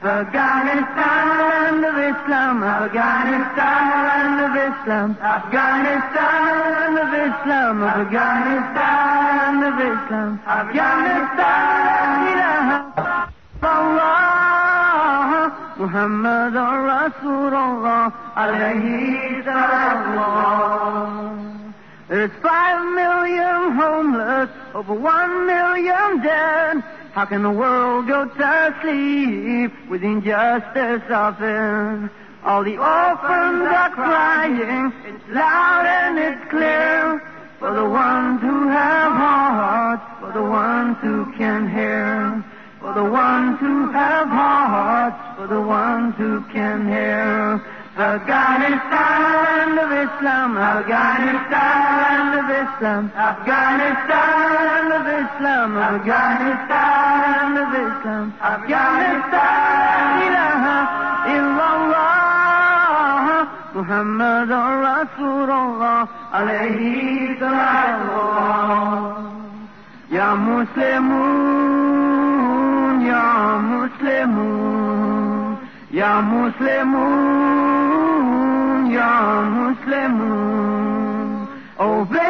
افغانستان وشم افغانستان وشم افغانستان وشلم افغانستان وشن افغانستان بوا ہم سورویم ہم اپن جین تھا کہ وہ جو ہے افغانستان وسلم افغانستان افغانستان اسلام افغانستان اسلام افغانستان سوروا السلام یا مسلمون یا مسلمون یا مسلمون یا مسلمون obey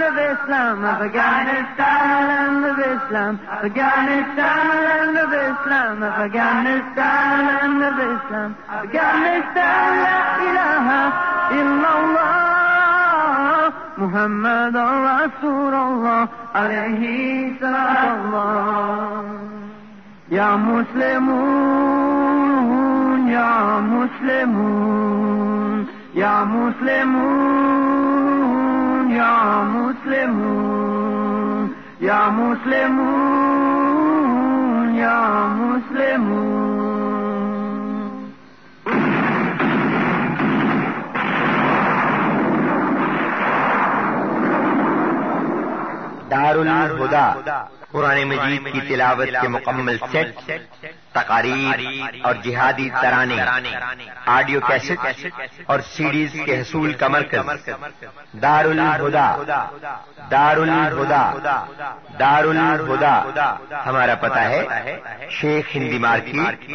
یانسلام یانش چال ویسلم چالند محمد سورو ارے یا مسلم یا مسلم یا مسلم یا مسلم یا مسلم دار الہدا قرآن مجید کی تلاوت کے مکمل سیٹ تقاریر اور جہادی ترانے آڈیو کیسٹ اور سیریز کے حصول کا مرکز دار الہدا دار الہدا دار الہدا ہمارا پتا ہے شیخ ہندی مارکیٹ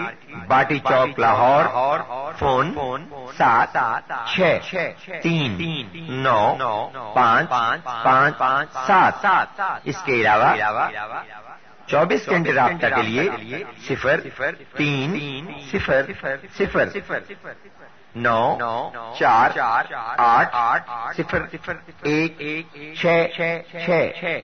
باٹی چوک لاہور فون سات چھ تین نو پانچ پانچ پانچ پانچ سات سات اس کے علاوہ چوبیس گھنٹے رابطہ کے لیے صفر صفر تین صفر صفر صفر نو نو چار چار آٹھ آٹھ صفر صفر ایک ایک چھ چھ چھ